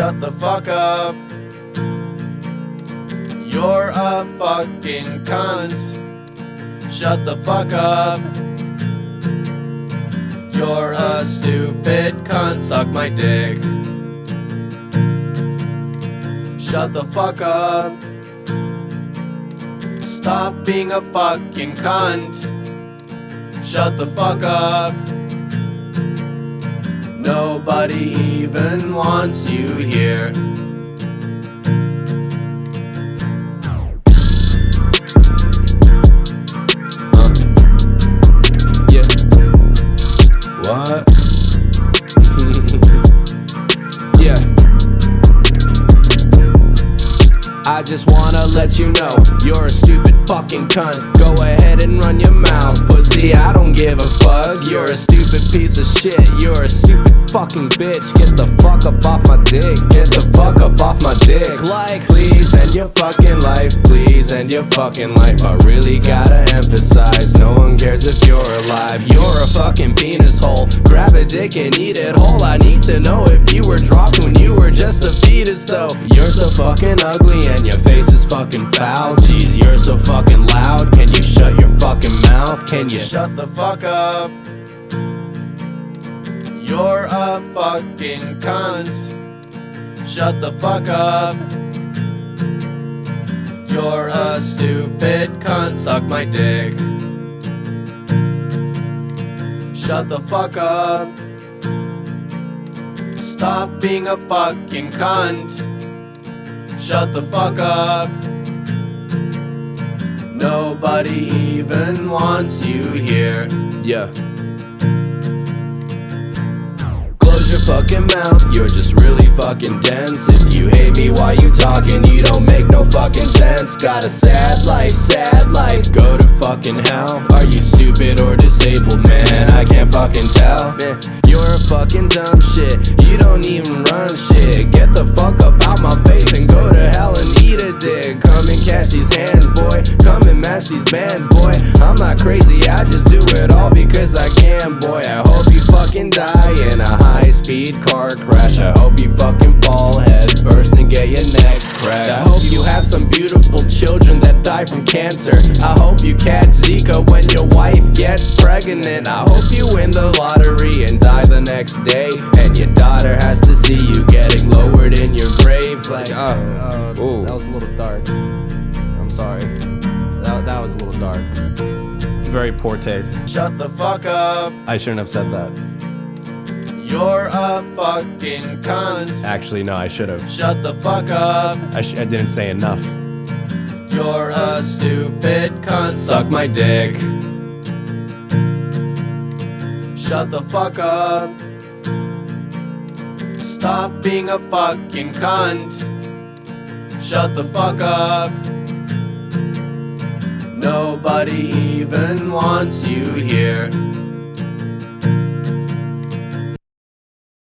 Shut the fuck up. You're a fucking cunt. Shut the fuck up. You're a stupid cunt. Suck my dick. Shut the fuck up. Stop being a fucking cunt. Shut the fuck up. Nobody even wants you here. I just wanna let you know you're a stupid fucking cunt. Go ahead and run your mouth, pussy. I don't give a fuck. You're a stupid piece of shit. You're a stupid fucking bitch. Get the fuck up off my dick. Get the fuck up off my dick. Like, please end your fucking life. Please end your fucking life. I really gotta emphasize no one cares if you're alive. You're a fucking penis hole. Grab a dick and eat it whole. I need to know if you were dropped when just a fetus, though. You're so fucking ugly and your face is fucking foul. Jeez, you're so fucking loud. Can you shut your fucking mouth? Can you shut the fuck up? You're a fucking cunt. Shut the fuck up. You're a stupid cunt. Suck my dick. Shut the fuck up. Stop being a fucking cunt. Shut the fuck up. Nobody even wants you here. Yeah. Fucking mouth, you're just really fucking dense. If you hate me why you talking, you don't make no fucking sense. Got a sad life, sad life. Go to fucking hell. Are you stupid or disabled, man? I can't fucking tell. You're a fucking dumb shit. You don't even run shit. Get the fuck up out my face and go to hell and eat a boy. I hope you fucking die in a high speed car crash. I hope you fucking fall head first and get your neck cracked. I hope you have some beautiful children that die from cancer. I hope you catch Zika when your wife gets pregnant. I hope you win the lottery and die the next day. And your daughter has to see you getting lowered in your grave. Like, oh, Oh, that was a little dark. I'm sorry. That, that was a little dark. Very poor taste. shut the fuck up. I shouldn't have said that. You're a fucking cunt. Actually, no, I should have. Shut the fuck up. I, sh- I didn't say enough. You're a stupid cunt. Suck my dick. Shut the fuck up. Stop being a fucking cunt. Shut the fuck up. Nobody even wants you here.